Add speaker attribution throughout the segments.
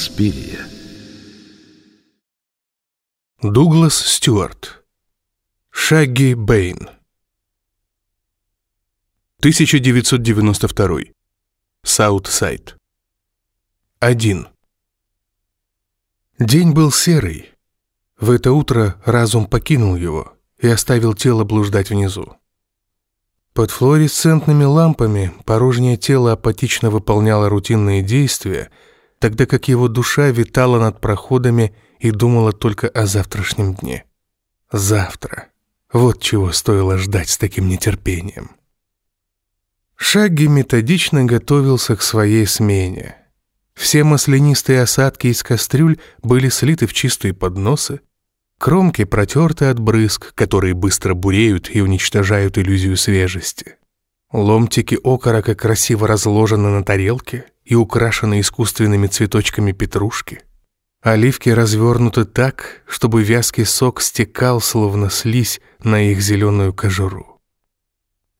Speaker 1: Инспирия.
Speaker 2: Дуглас Стюарт. Шагги Бэйн. 1992. Саутсайд. 1. День был серый. В это утро разум покинул его и оставил тело блуждать внизу. Под флуоресцентными лампами порожнее тело апатично выполняло рутинные действия, тогда как его душа витала над проходами и думала только о завтрашнем дне. Завтра. Вот чего стоило ждать с таким нетерпением. Шаги методично готовился к своей смене. Все маслянистые осадки из кастрюль были слиты в чистые подносы, Кромки протерты от брызг, которые быстро буреют и уничтожают иллюзию свежести. Ломтики окорока красиво разложены на тарелке и украшены искусственными цветочками петрушки. Оливки развернуты так, чтобы вязкий сок стекал, словно слизь, на их зеленую кожуру.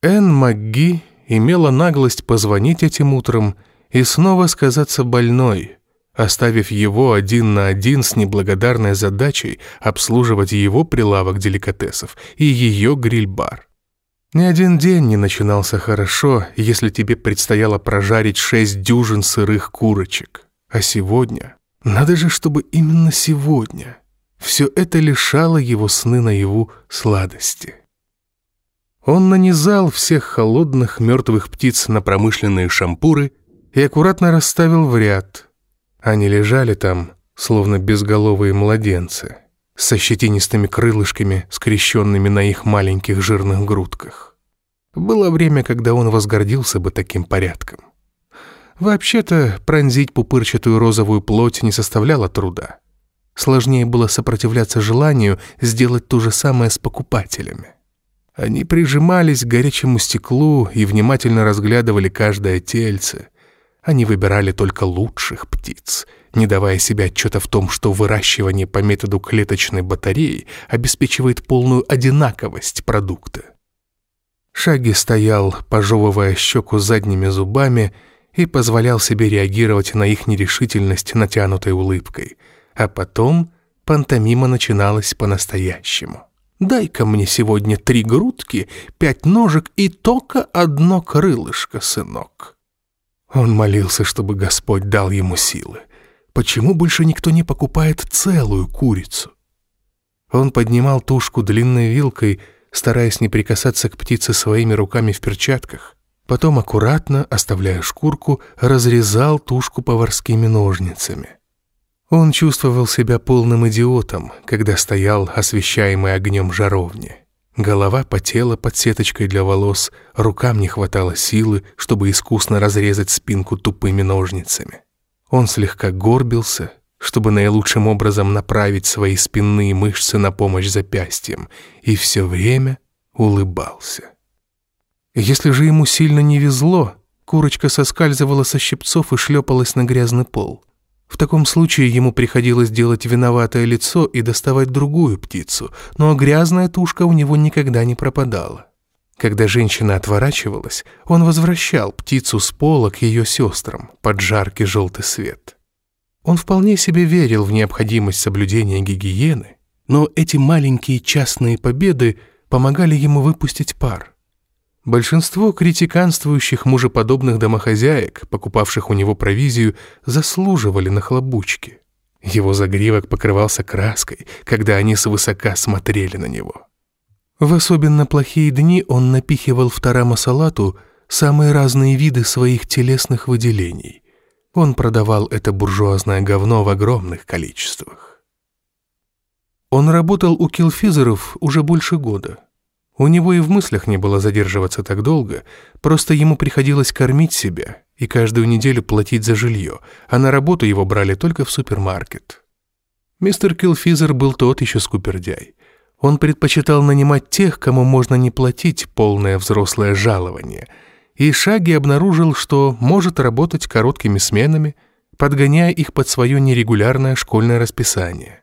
Speaker 2: Энн МакГи имела наглость позвонить этим утром и снова сказаться больной, оставив его один на один с неблагодарной задачей обслуживать его прилавок деликатесов и ее гриль-бар. Ни один день не начинался хорошо, если тебе предстояло прожарить шесть дюжин сырых курочек. А сегодня... Надо же, чтобы именно сегодня... Все это лишало его сны наяву сладости. Он нанизал всех холодных мертвых птиц на промышленные шампуры и аккуратно расставил в ряд – они лежали там, словно безголовые младенцы, со щетинистыми крылышками, скрещенными на их маленьких жирных грудках. Было время, когда он возгордился бы таким порядком. Вообще-то, пронзить пупырчатую розовую плоть не составляло труда. Сложнее было сопротивляться желанию сделать то же самое с покупателями. Они прижимались к горячему стеклу и внимательно разглядывали каждое тельце — они выбирали только лучших птиц, не давая себе отчета в том, что выращивание по методу клеточной батареи обеспечивает полную одинаковость продукта. Шаги стоял, пожевывая щеку задними зубами, и позволял себе реагировать на их нерешительность натянутой улыбкой. А потом пантомима начиналась по-настоящему. «Дай-ка мне сегодня три грудки, пять ножек и только одно крылышко, сынок». Он молился, чтобы Господь дал ему силы. Почему больше никто не покупает целую курицу? Он поднимал тушку длинной вилкой, стараясь не прикасаться к птице своими руками в перчатках. Потом аккуратно, оставляя шкурку, разрезал тушку поварскими ножницами. Он чувствовал себя полным идиотом, когда стоял, освещаемый огнем жаровни. Голова потела под сеточкой для волос, рукам не хватало силы, чтобы искусно разрезать спинку тупыми ножницами. Он слегка горбился, чтобы наилучшим образом направить свои спинные мышцы на помощь запястьям, и все время улыбался. Если же ему сильно не везло, курочка соскальзывала со щипцов и шлепалась на грязный пол. В таком случае ему приходилось делать виноватое лицо и доставать другую птицу, но грязная тушка у него никогда не пропадала. Когда женщина отворачивалась, он возвращал птицу с пола к ее сестрам под жаркий желтый свет. Он вполне себе верил в необходимость соблюдения гигиены, но эти маленькие частные победы помогали ему выпустить пар. Большинство критиканствующих мужеподобных домохозяек, покупавших у него провизию, заслуживали нахлобучки. Его загривок покрывался краской, когда они свысока смотрели на него. В особенно плохие дни он напихивал в тарама салату самые разные виды своих телесных выделений. Он продавал это буржуазное говно в огромных количествах. Он работал у килфизеров уже больше года. У него и в мыслях не было задерживаться так долго, просто ему приходилось кормить себя и каждую неделю платить за жилье, а на работу его брали только в супермаркет. Мистер Килфизер был тот еще скупердяй. Он предпочитал нанимать тех, кому можно не платить полное взрослое жалование, и Шаги обнаружил, что может работать короткими сменами, подгоняя их под свое нерегулярное школьное расписание.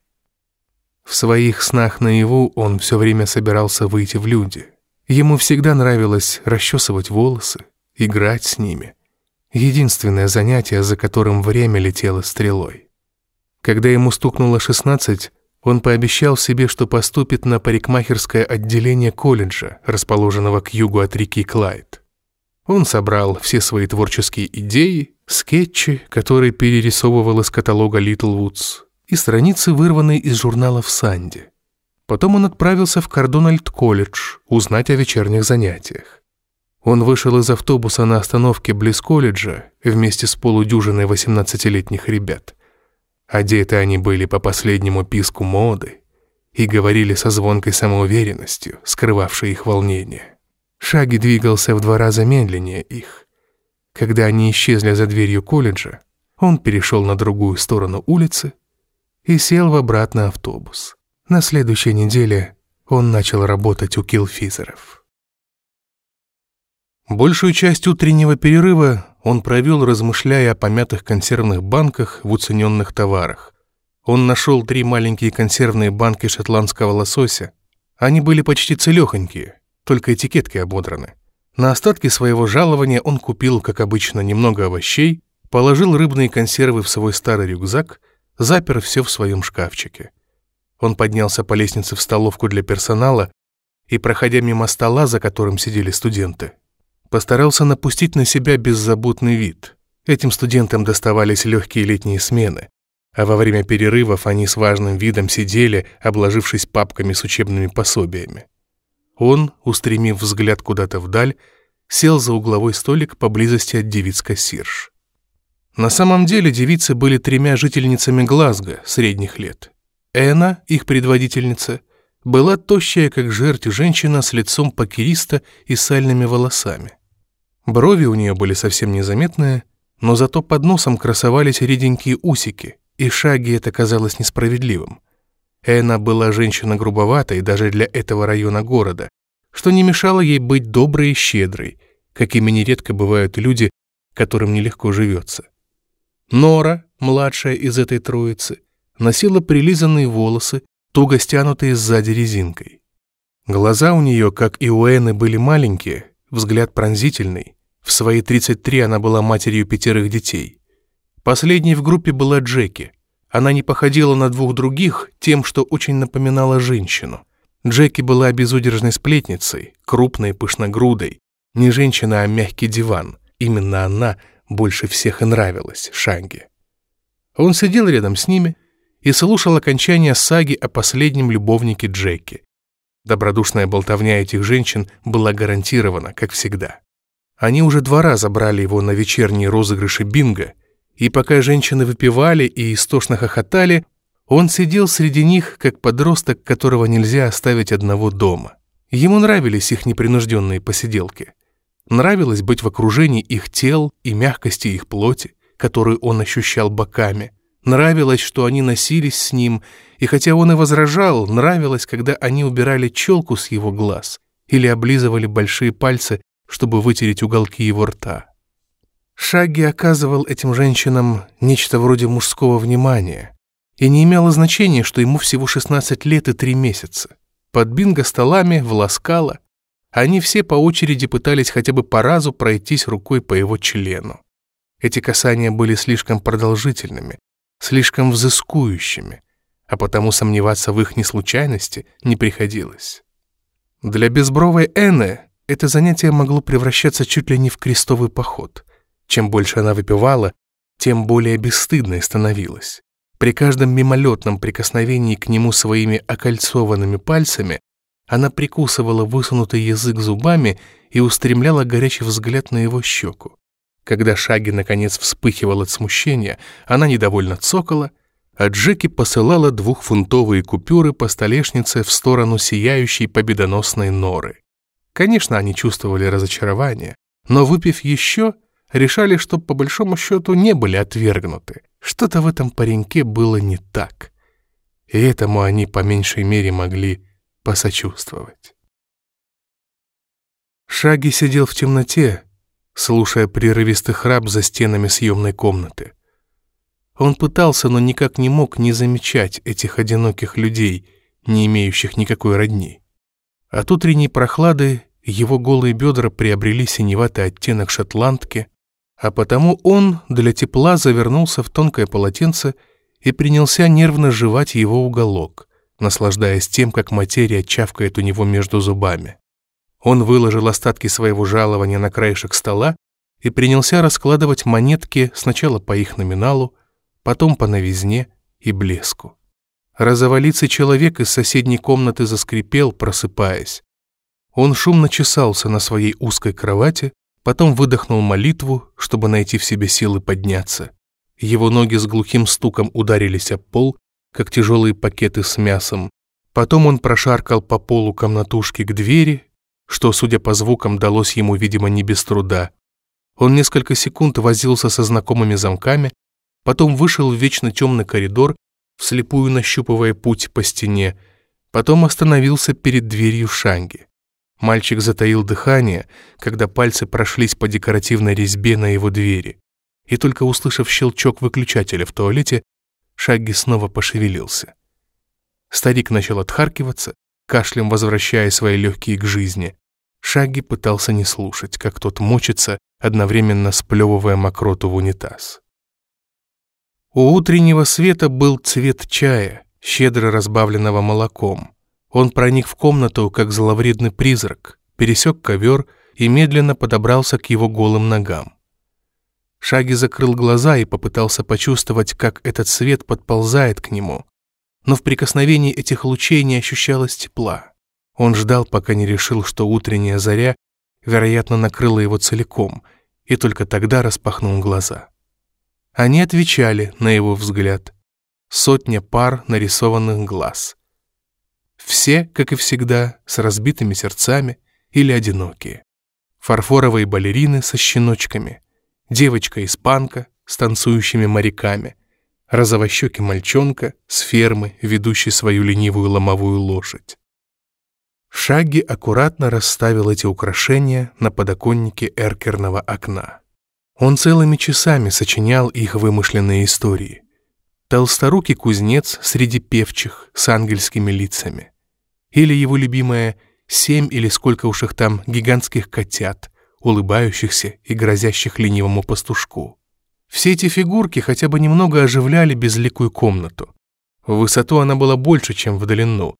Speaker 2: В своих снах наяву он все время собирался выйти в люди. Ему всегда нравилось расчесывать волосы, играть с ними. Единственное занятие, за которым время летело стрелой. Когда ему стукнуло 16, он пообещал себе, что поступит на парикмахерское отделение колледжа, расположенного к югу от реки Клайд. Он собрал все свои творческие идеи, скетчи, которые перерисовывал из каталога Woods, и страницы, вырванные из журнала в Санде. Потом он отправился в Кардональд-колледж узнать о вечерних занятиях. Он вышел из автобуса на остановке близ колледжа вместе с полудюжиной 18-летних ребят. Одеты они были по последнему писку моды и говорили со звонкой самоуверенностью, скрывавшей их волнение. Шаги двигался в два раза медленнее их. Когда они исчезли за дверью колледжа, он перешел на другую сторону улицы и сел в обратный автобус. На следующей неделе он начал работать у килфизеров. Большую часть утреннего перерыва он провел, размышляя о помятых консервных банках в уцененных товарах. Он нашел три маленькие консервные банки шотландского лосося. Они были почти целехонькие, только этикетки ободраны. На остатки своего жалования он купил, как обычно, немного овощей, положил рыбные консервы в свой старый рюкзак, запер все в своем шкафчике. Он поднялся по лестнице в столовку для персонала и, проходя мимо стола, за которым сидели студенты, постарался напустить на себя беззаботный вид. Этим студентам доставались легкие летние смены, а во время перерывов они с важным видом сидели, обложившись папками с учебными пособиями. Он, устремив взгляд куда-то вдаль, сел за угловой столик поблизости от девиц Кассирш. На самом деле девицы были тремя жительницами Глазго средних лет. Эна, их предводительница, была тощая, как жерть женщина с лицом покериста и сальными волосами. Брови у нее были совсем незаметные, но зато под носом красовались реденькие усики, и шаги это казалось несправедливым. Эна была женщина грубоватой даже для этого района города, что не мешало ей быть доброй и щедрой, какими нередко бывают люди, которым нелегко живется. Нора, младшая из этой троицы, носила прилизанные волосы, туго стянутые сзади резинкой. Глаза у нее, как и у Эны, были маленькие, взгляд пронзительный. В свои 33 она была матерью пятерых детей. Последней в группе была Джеки, она не походила на двух других тем, что очень напоминала женщину. Джеки была безудержной сплетницей, крупной, пышногрудой. Не женщина, а мягкий диван. Именно она больше всех и нравилась Шанге. Он сидел рядом с ними и слушал окончание саги о последнем любовнике Джеки. Добродушная болтовня этих женщин была гарантирована, как всегда. Они уже два раза брали его на вечерние розыгрыши бинго — и пока женщины выпивали и истошно хохотали, он сидел среди них, как подросток, которого нельзя оставить одного дома. Ему нравились их непринужденные посиделки. Нравилось быть в окружении их тел и мягкости их плоти, которую он ощущал боками. Нравилось, что они носились с ним, и хотя он и возражал, нравилось, когда они убирали челку с его глаз или облизывали большие пальцы, чтобы вытереть уголки его рта. Шаги оказывал этим женщинам нечто вроде мужского внимания, и не имело значения, что ему всего 16 лет и 3 месяца. Под бинго-столами, в ласкало, они все по очереди пытались хотя бы по разу пройтись рукой по его члену. Эти касания были слишком продолжительными, слишком взыскующими, а потому сомневаться в их неслучайности не приходилось. Для безбровой Эны это занятие могло превращаться чуть ли не в крестовый поход. Чем больше она выпивала, тем более бесстыдной становилась. При каждом мимолетном прикосновении к нему своими окольцованными пальцами она прикусывала высунутый язык зубами и устремляла горячий взгляд на его щеку. Когда Шаги наконец вспыхивал от смущения, она недовольно цокала, а Джеки посылала двухфунтовые купюры по столешнице в сторону сияющей победоносной норы. Конечно, они чувствовали разочарование, но, выпив еще, решали, что по большому счету не были отвергнуты. Что-то в этом пареньке было не так. И этому они по меньшей мере могли посочувствовать. Шаги сидел в темноте, слушая прерывистый храп за стенами съемной комнаты. Он пытался, но никак не мог не замечать этих одиноких людей, не имеющих никакой родни. От утренней прохлады его голые бедра приобрели синеватый оттенок шотландки, а потому он для тепла завернулся в тонкое полотенце и принялся нервно жевать его уголок, наслаждаясь тем, как материя чавкает у него между зубами. Он выложил остатки своего жалования на краешек стола и принялся раскладывать монетки сначала по их номиналу, потом по новизне и блеску. Розоволицый человек из соседней комнаты заскрипел, просыпаясь. Он шумно чесался на своей узкой кровати, потом выдохнул молитву, чтобы найти в себе силы подняться. Его ноги с глухим стуком ударились об пол, как тяжелые пакеты с мясом. Потом он прошаркал по полу комнатушки к двери, что, судя по звукам, далось ему, видимо, не без труда. Он несколько секунд возился со знакомыми замками, потом вышел в вечно темный коридор, вслепую нащупывая путь по стене, потом остановился перед дверью Шанги. Мальчик затаил дыхание, когда пальцы прошлись по декоративной резьбе на его двери, и только услышав щелчок выключателя в туалете, Шагги снова пошевелился. Старик начал отхаркиваться, кашлем возвращая свои легкие к жизни. Шагги пытался не слушать, как тот мочится, одновременно сплевывая мокроту в унитаз. У утреннего света был цвет чая, щедро разбавленного молоком. Он проник в комнату, как зловредный призрак, пересек ковер и медленно подобрался к его голым ногам. Шаги закрыл глаза и попытался почувствовать, как этот свет подползает к нему. Но в прикосновении этих лучей не ощущалось тепла. Он ждал, пока не решил, что утренняя заря, вероятно, накрыла его целиком, и только тогда распахнул глаза. Они отвечали на его взгляд. Сотня пар нарисованных глаз. Все, как и всегда, с разбитыми сердцами или одинокие. Фарфоровые балерины со щеночками, девочка-испанка с танцующими моряками, розовощекий мальчонка с фермы, ведущей свою ленивую ломовую лошадь. Шаги аккуратно расставил эти украшения на подоконнике эркерного окна. Он целыми часами сочинял их вымышленные истории. Толсторукий кузнец среди певчих с ангельскими лицами. Или его любимая «Семь или сколько уж их там гигантских котят», улыбающихся и грозящих ленивому пастушку. Все эти фигурки хотя бы немного оживляли безликую комнату. В высоту она была больше, чем в длину,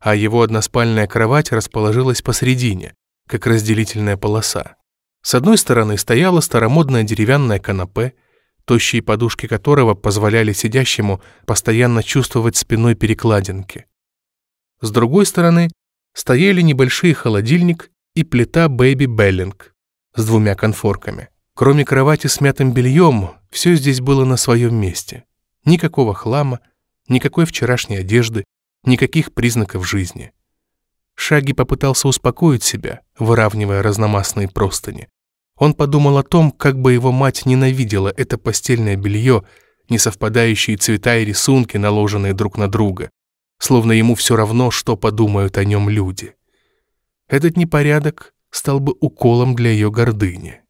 Speaker 2: а его односпальная кровать расположилась посредине, как разделительная полоса. С одной стороны стояла старомодная деревянная канапе, тощие подушки которого позволяли сидящему постоянно чувствовать спиной перекладинки. С другой стороны стояли небольшой холодильник и плита Baby Belling с двумя конфорками. Кроме кровати с мятым бельем, все здесь было на своем месте. Никакого хлама, никакой вчерашней одежды, никаких признаков жизни. Шаги попытался успокоить себя, выравнивая разномастные простыни. Он подумал о том, как бы его мать ненавидела это постельное белье, несовпадающие цвета и рисунки, наложенные друг на друга, словно ему все равно, что подумают о нем люди. Этот непорядок стал бы уколом для ее гордыни.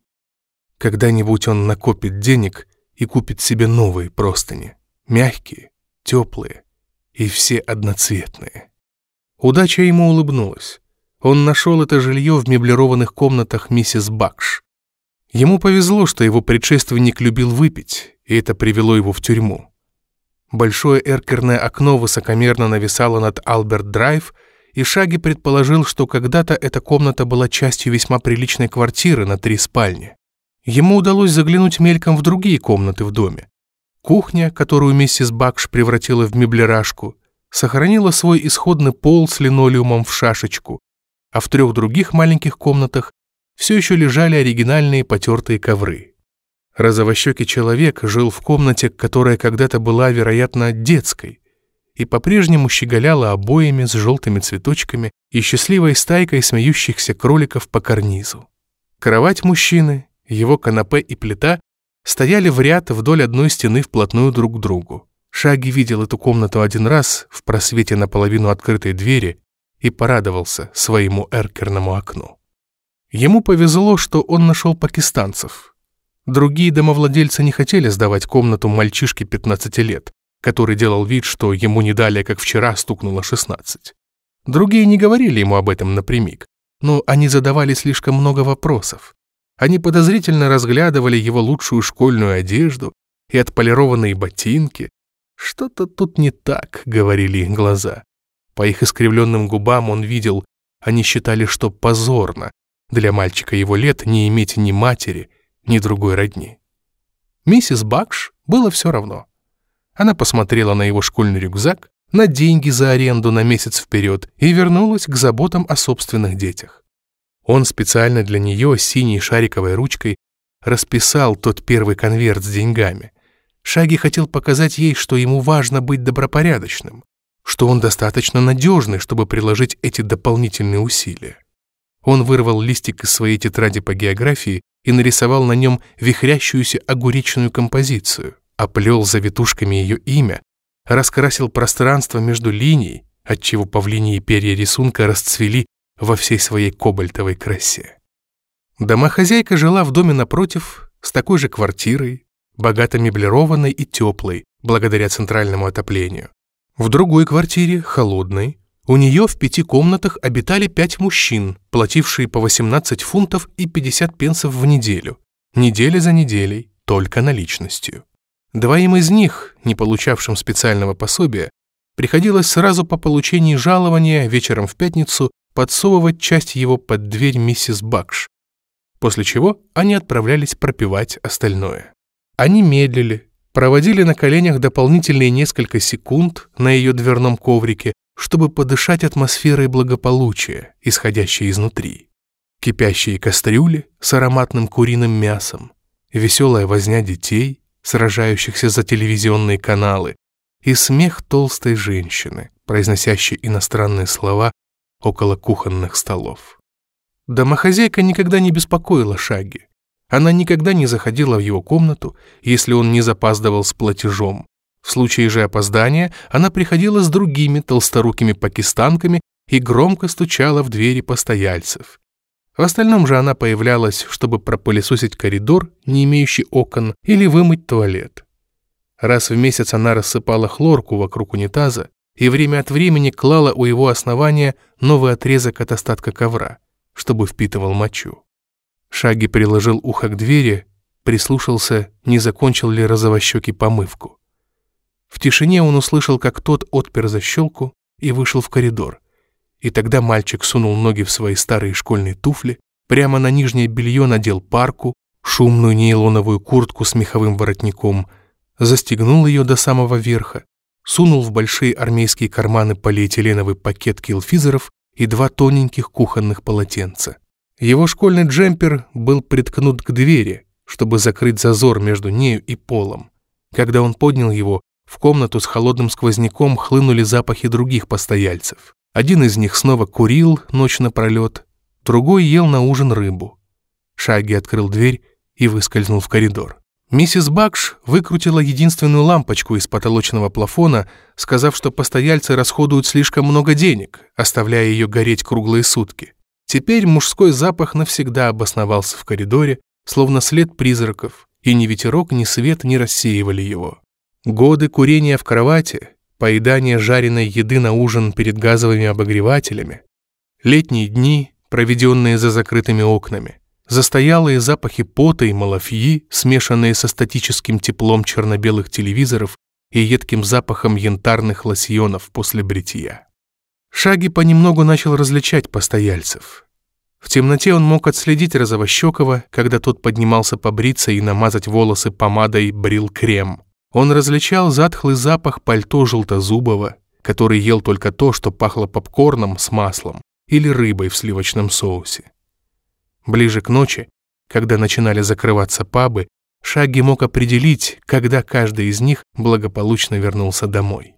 Speaker 2: Когда-нибудь он накопит денег и купит себе новые простыни, мягкие, теплые и все одноцветные. Удача ему улыбнулась. Он нашел это жилье в меблированных комнатах миссис Бакш. Ему повезло, что его предшественник любил выпить, и это привело его в тюрьму. Большое эркерное окно высокомерно нависало над Алберт-Драйв, и Шаги предположил, что когда-то эта комната была частью весьма приличной квартиры на три спальни. Ему удалось заглянуть мельком в другие комнаты в доме. Кухня, которую миссис Бакш превратила в меблерашку, сохранила свой исходный пол с линолеумом в шашечку, а в трех других маленьких комнатах все еще лежали оригинальные потертые ковры. Розовощекий человек жил в комнате, которая когда-то была, вероятно, детской, и по-прежнему щеголяла обоями с желтыми цветочками и счастливой стайкой смеющихся кроликов по карнизу. Кровать мужчины, его канапе и плита стояли в ряд вдоль одной стены вплотную друг к другу. Шаги видел эту комнату один раз в просвете наполовину открытой двери и порадовался своему эркерному окну. Ему повезло, что он нашел пакистанцев. Другие домовладельцы не хотели сдавать комнату мальчишке 15 лет, который делал вид, что ему не далее, как вчера, стукнуло 16. Другие не говорили ему об этом напрямик, но они задавали слишком много вопросов. Они подозрительно разглядывали его лучшую школьную одежду и отполированные ботинки, Что-то тут не так, говорили их глаза. По их искривленным губам он видел, они считали, что позорно для мальчика его лет не иметь ни матери, ни другой родни. Миссис Бакш было все равно. Она посмотрела на его школьный рюкзак, на деньги за аренду на месяц вперед и вернулась к заботам о собственных детях. Он специально для нее синей шариковой ручкой расписал тот первый конверт с деньгами. Шаги хотел показать ей, что ему важно быть добропорядочным, что он достаточно надежный, чтобы приложить эти дополнительные усилия. Он вырвал листик из своей тетради по географии и нарисовал на нем вихрящуюся огуречную композицию, оплел завитушками ее имя, раскрасил пространство между линий, отчего павлиньи перья рисунка расцвели во всей своей кобальтовой красе. Домохозяйка жила в доме напротив с такой же квартирой, богато меблированной и теплой, благодаря центральному отоплению. В другой квартире, холодной, у нее в пяти комнатах обитали пять мужчин, платившие по 18 фунтов и 50 пенсов в неделю. Неделя за неделей, только наличностью. Двоим из них, не получавшим специального пособия, приходилось сразу по получении жалования вечером в пятницу подсовывать часть его под дверь миссис Бакш, после чего они отправлялись пропивать остальное. Они медлили, проводили на коленях дополнительные несколько секунд на ее дверном коврике, чтобы подышать атмосферой благополучия, исходящей изнутри. Кипящие кастрюли с ароматным куриным мясом, веселая возня детей — сражающихся за телевизионные каналы, и смех толстой женщины, произносящей иностранные слова около кухонных столов. Домохозяйка никогда не беспокоила Шаги. Она никогда не заходила в его комнату, если он не запаздывал с платежом. В случае же опоздания она приходила с другими толсторукими пакистанками и громко стучала в двери постояльцев. В остальном же она появлялась, чтобы пропылесосить коридор, не имеющий окон, или вымыть туалет. Раз в месяц она рассыпала хлорку вокруг унитаза и время от времени клала у его основания новый отрезок от остатка ковра, чтобы впитывал мочу. Шаги приложил ухо к двери, прислушался, не закончил ли розовощекий помывку. В тишине он услышал, как тот отпер защелку и вышел в коридор. И тогда мальчик сунул ноги в свои старые школьные туфли, прямо на нижнее белье надел парку, шумную нейлоновую куртку с меховым воротником, застегнул ее до самого верха, сунул в большие армейские карманы полиэтиленовый пакет килфизеров и два тоненьких кухонных полотенца. Его школьный джемпер был приткнут к двери, чтобы закрыть зазор между нею и полом. Когда он поднял его, в комнату с холодным сквозняком хлынули запахи других постояльцев. Один из них снова курил ночь напролет, другой ел на ужин рыбу. Шаги открыл дверь и выскользнул в коридор. Миссис Бакш выкрутила единственную лампочку из потолочного плафона, сказав, что постояльцы расходуют слишком много денег, оставляя ее гореть круглые сутки. Теперь мужской запах навсегда обосновался в коридоре, словно след призраков, и ни ветерок, ни свет не рассеивали его. Годы курения в кровати, поедание жареной еды на ужин перед газовыми обогревателями, летние дни, проведенные за закрытыми окнами, застоялые запахи пота и малафьи, смешанные со статическим теплом черно-белых телевизоров и едким запахом янтарных лосьонов после бритья. Шаги понемногу начал различать постояльцев. В темноте он мог отследить Розовощекова, когда тот поднимался побриться и намазать волосы помадой брил крем. Он различал затхлый запах пальто желтозубого, который ел только то, что пахло попкорном с маслом или рыбой в сливочном соусе. Ближе к ночи, когда начинали закрываться пабы, Шаги мог определить, когда каждый из них благополучно вернулся домой.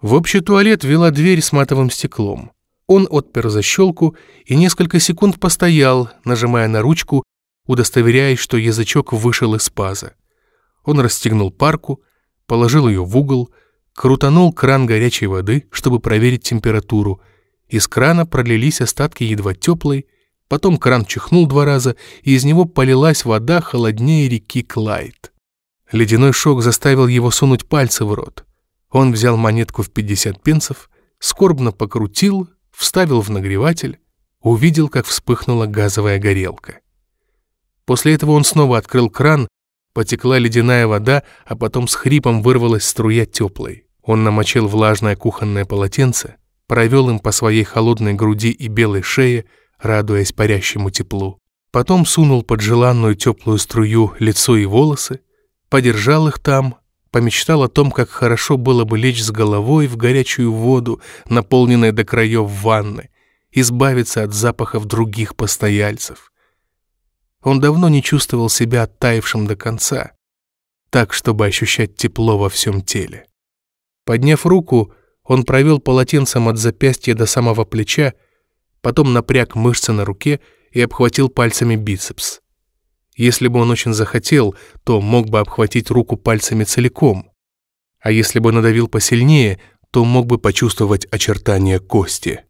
Speaker 2: В общий туалет вела дверь с матовым стеклом. Он отпер защелку и несколько секунд постоял, нажимая на ручку, удостоверяясь, что язычок вышел из паза. Он расстегнул парку, положил ее в угол, крутанул кран горячей воды, чтобы проверить температуру. Из крана пролились остатки едва теплой, потом кран чихнул два раза, и из него полилась вода холоднее реки Клайд. Ледяной шок заставил его сунуть пальцы в рот. Он взял монетку в 50 пенсов, скорбно покрутил, вставил в нагреватель, увидел, как вспыхнула газовая горелка. После этого он снова открыл кран Потекла ледяная вода, а потом с хрипом вырвалась струя теплой. Он намочил влажное кухонное полотенце, провел им по своей холодной груди и белой шее, радуясь парящему теплу. Потом сунул под желанную теплую струю лицо и волосы, подержал их там, помечтал о том, как хорошо было бы лечь с головой в горячую воду, наполненной до краев ванны, избавиться от запахов других постояльцев. Он давно не чувствовал себя оттаившим до конца, так, чтобы ощущать тепло во всем теле. Подняв руку, он провел полотенцем от запястья до самого плеча, потом напряг мышцы на руке и обхватил пальцами бицепс. Если бы он очень захотел, то мог бы обхватить руку пальцами целиком. А если бы надавил посильнее, то мог бы почувствовать очертания кости.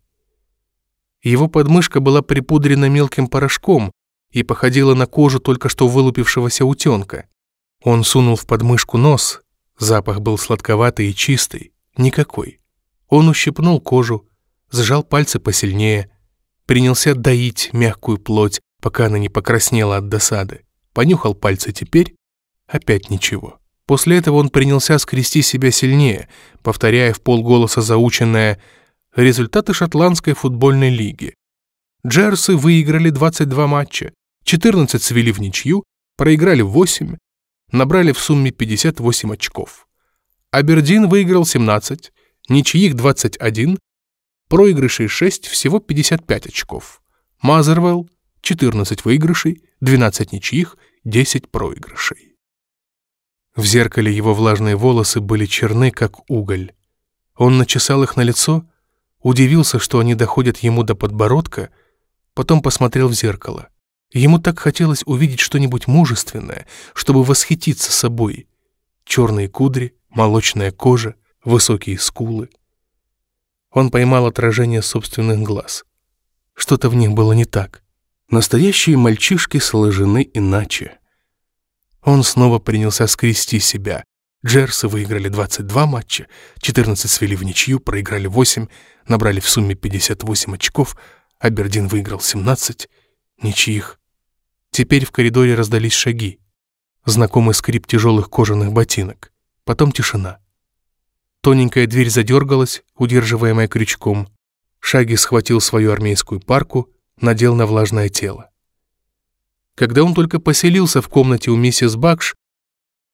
Speaker 2: Его подмышка была припудрена мелким порошком и походила на кожу только что вылупившегося утенка. Он сунул в подмышку нос, запах был сладковатый и чистый, никакой. Он ущипнул кожу, сжал пальцы посильнее, принялся доить мягкую плоть, пока она не покраснела от досады. Понюхал пальцы теперь, опять ничего. После этого он принялся скрести себя сильнее, повторяя в полголоса заученное «Результаты шотландской футбольной лиги». Джерсы выиграли 22 матча, 14 свели в ничью, проиграли 8, набрали в сумме 58 очков. Абердин выиграл 17, ничьих 21, проигрышей 6, всего 55 очков. Мазервелл 14 выигрышей, 12 ничьих, 10 проигрышей. В зеркале его влажные волосы были черны, как уголь. Он начесал их на лицо, удивился, что они доходят ему до подбородка, потом посмотрел в зеркало. Ему так хотелось увидеть что-нибудь мужественное, чтобы восхититься собой. Черные кудри, молочная кожа, высокие скулы. Он поймал отражение собственных глаз. Что-то в них было не так. Настоящие мальчишки сложены иначе. Он снова принялся скрести себя. Джерсы выиграли 22 матча, 14 свели в ничью, проиграли 8, набрали в сумме 58 очков, Абердин выиграл 17, ничьих. Теперь в коридоре раздались шаги. Знакомый скрип тяжелых кожаных ботинок. Потом тишина. Тоненькая дверь задергалась, удерживаемая крючком. Шаги схватил свою армейскую парку, надел на влажное тело. Когда он только поселился в комнате у миссис Бакш,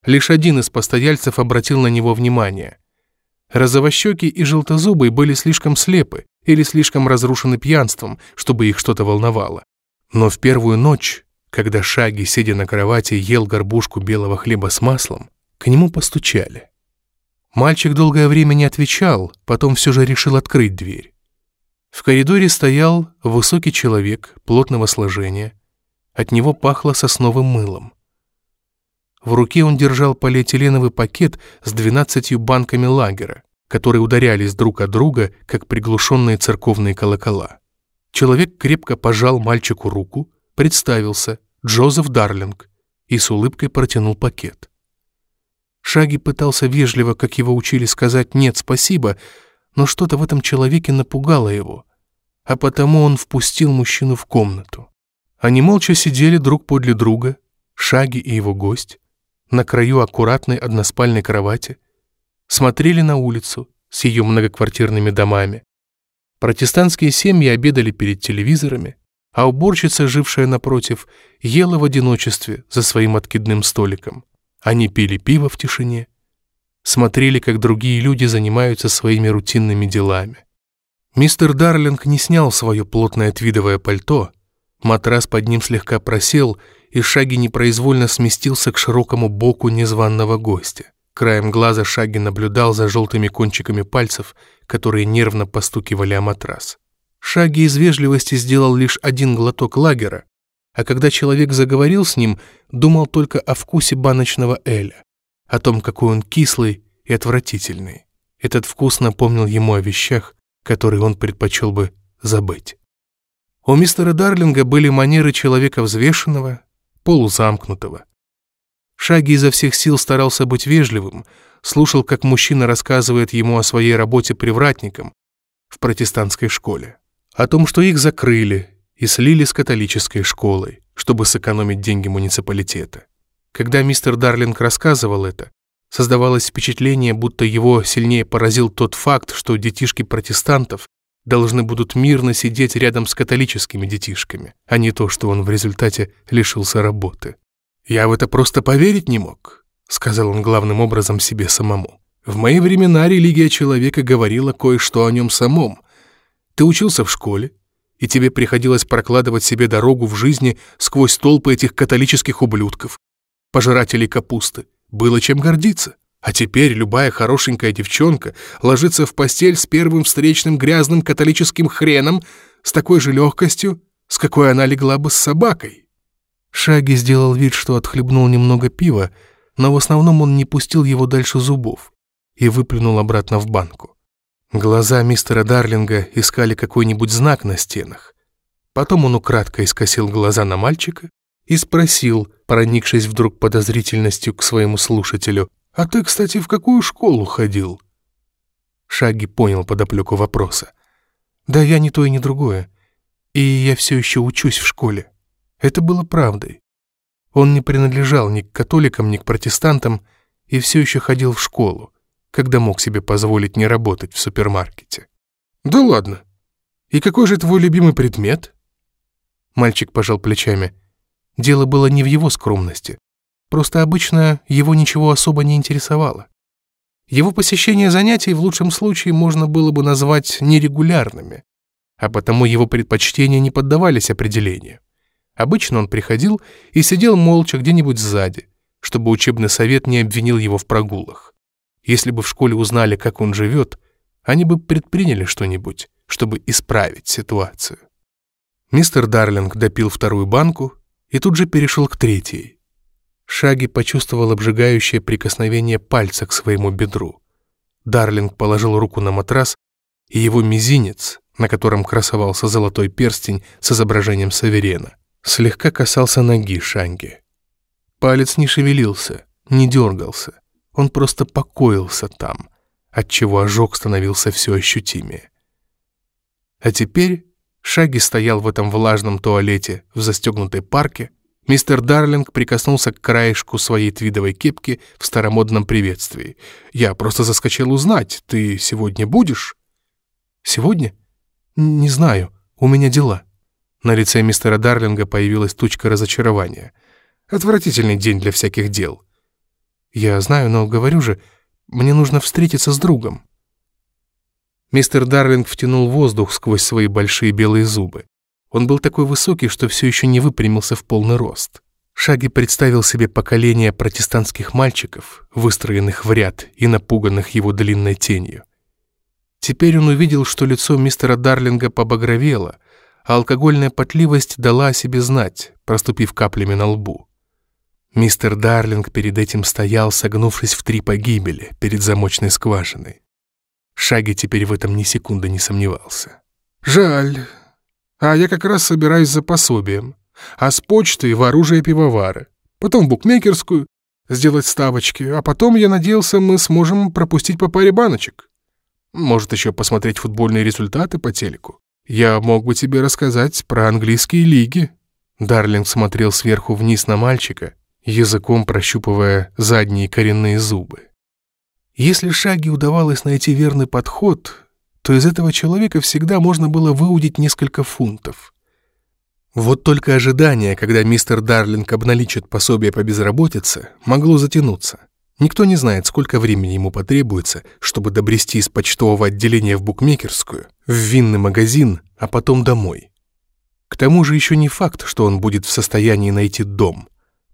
Speaker 2: лишь один из постояльцев обратил на него внимание. Розовощеки и желтозубый были слишком слепы или слишком разрушены пьянством, чтобы их что-то волновало. Но в первую ночь когда Шаги, сидя на кровати, ел горбушку белого хлеба с маслом, к нему постучали. Мальчик долгое время не отвечал, потом все же решил открыть дверь. В коридоре стоял высокий человек плотного сложения. От него пахло сосновым мылом. В руке он держал полиэтиленовый пакет с двенадцатью банками лагера, которые ударялись друг от друга, как приглушенные церковные колокола. Человек крепко пожал мальчику руку, представился Джозеф Дарлинг и с улыбкой протянул пакет. Шаги пытался вежливо, как его учили сказать «нет, спасибо», но что-то в этом человеке напугало его, а потому он впустил мужчину в комнату. Они молча сидели друг подле друга, Шаги и его гость, на краю аккуратной односпальной кровати, смотрели на улицу с ее многоквартирными домами. Протестантские семьи обедали перед телевизорами, а уборщица, жившая напротив, ела в одиночестве за своим откидным столиком. Они пили пиво в тишине, смотрели, как другие люди занимаются своими рутинными делами. Мистер Дарлинг не снял свое плотное твидовое пальто, матрас под ним слегка просел, и Шаги непроизвольно сместился к широкому боку незваного гостя. Краем глаза Шаги наблюдал за желтыми кончиками пальцев, которые нервно постукивали о матрас. Шаги из вежливости сделал лишь один глоток лагера, а когда человек заговорил с ним, думал только о вкусе баночного эля, о том, какой он кислый и отвратительный. Этот вкус напомнил ему о вещах, которые он предпочел бы забыть. У мистера Дарлинга были манеры человека взвешенного, полузамкнутого. Шаги изо всех сил старался быть вежливым, слушал, как мужчина рассказывает ему о своей работе привратником в протестантской школе о том, что их закрыли и слили с католической школой, чтобы сэкономить деньги муниципалитета. Когда мистер Дарлинг рассказывал это, Создавалось впечатление, будто его сильнее поразил тот факт, что детишки протестантов должны будут мирно сидеть рядом с католическими детишками, а не то, что он в результате лишился работы. «Я в это просто поверить не мог», — сказал он главным образом себе самому. «В мои времена религия человека говорила кое-что о нем самом. Ты учился в школе, и тебе приходилось прокладывать себе дорогу в жизни сквозь толпы этих католических ублюдков, пожирателей капусты. Было чем гордиться. А теперь любая хорошенькая девчонка ложится в постель с первым встречным грязным католическим хреном с такой же легкостью, с какой она легла бы с собакой. Шаги сделал вид, что отхлебнул немного пива, но в основном он не пустил его дальше зубов и выплюнул обратно в банку. Глаза мистера Дарлинга искали какой-нибудь знак на стенах. Потом он украдкой скосил глаза на мальчика и спросил, проникшись вдруг подозрительностью к своему слушателю, «А ты, кстати, в какую школу ходил?» Шаги понял подоплеку вопроса. «Да я не то и не другое. И я все еще учусь в школе». Это было правдой. Он не принадлежал ни к католикам, ни к протестантам и все еще ходил в школу когда мог себе позволить не работать в супермаркете. «Да ладно. И какой же твой любимый предмет?» Мальчик пожал плечами. Дело было не в его скромности. Просто обычно его ничего особо не интересовало. Его посещение занятий в лучшем случае можно было бы назвать нерегулярными, а потому его предпочтения не поддавались определению. Обычно он приходил и сидел молча где-нибудь сзади, чтобы учебный совет не обвинил его в прогулах. Если бы в школе узнали, как он живет, они бы предприняли что-нибудь, чтобы исправить ситуацию. Мистер Дарлинг допил вторую банку и тут же перешел к третьей. Шаги почувствовал обжигающее прикосновение пальца к своему бедру. Дарлинг положил руку на матрас, и его мизинец, на котором красовался золотой перстень с изображением Саверена, слегка касался ноги Шанги. Палец не шевелился, не дергался. Он просто покоился там, отчего ожог становился все ощутимее. А теперь Шаги стоял в этом влажном туалете в застегнутой парке. Мистер Дарлинг прикоснулся к краешку своей твидовой кепки в старомодном приветствии. «Я просто заскочил узнать, ты сегодня будешь?» «Сегодня? Не знаю, у меня дела». На лице мистера Дарлинга появилась тучка разочарования. «Отвратительный день для всяких дел». «Я знаю, но говорю же, мне нужно встретиться с другом». Мистер Дарлинг втянул воздух сквозь свои большие белые зубы. Он был такой высокий, что все еще не выпрямился в полный рост. Шаги представил себе поколение протестантских мальчиков, выстроенных в ряд и напуганных его длинной тенью. Теперь он увидел, что лицо мистера Дарлинга побагровело, а алкогольная потливость дала о себе знать, проступив каплями на лбу. Мистер Дарлинг перед этим стоял, согнувшись в три погибели перед замочной скважиной. Шаги теперь в этом ни секунды не сомневался. «Жаль. А я как раз собираюсь за пособием. А с почты в оружие пивовары. Потом в букмекерскую, сделать ставочки. А потом, я надеялся, мы сможем пропустить по паре баночек. Может, еще посмотреть футбольные результаты по телеку. Я мог бы тебе рассказать про английские лиги». Дарлинг смотрел сверху вниз на мальчика, языком прощупывая задние коренные зубы. Если Шаге удавалось найти верный подход, то из этого человека всегда можно было выудить несколько фунтов. Вот только ожидание, когда мистер Дарлинг обналичит пособие по безработице, могло затянуться. Никто не знает, сколько времени ему потребуется, чтобы добрести из почтового отделения в букмекерскую, в винный магазин, а потом домой. К тому же еще не факт, что он будет в состоянии найти дом.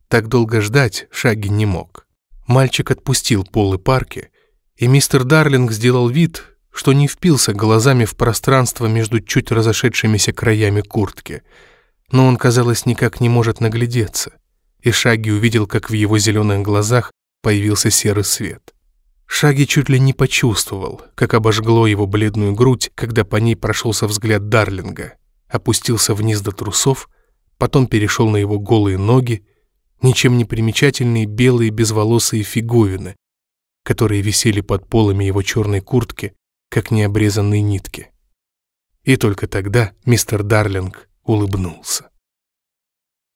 Speaker 2: Так долго ждать Шаги не мог. Мальчик отпустил полы парки, и мистер Дарлинг сделал вид, что не впился глазами в пространство между чуть разошедшимися краями куртки. Но он, казалось, никак не может наглядеться, и Шаги увидел, как в его зеленых глазах появился серый свет. Шаги чуть ли не почувствовал, как обожгло его бледную грудь, когда по ней прошелся взгляд Дарлинга, опустился вниз до трусов, потом перешел на его голые ноги, ничем не примечательные белые безволосые фиговины, которые висели под полами его черной куртки, как необрезанные нитки. И только тогда мистер Дарлинг улыбнулся.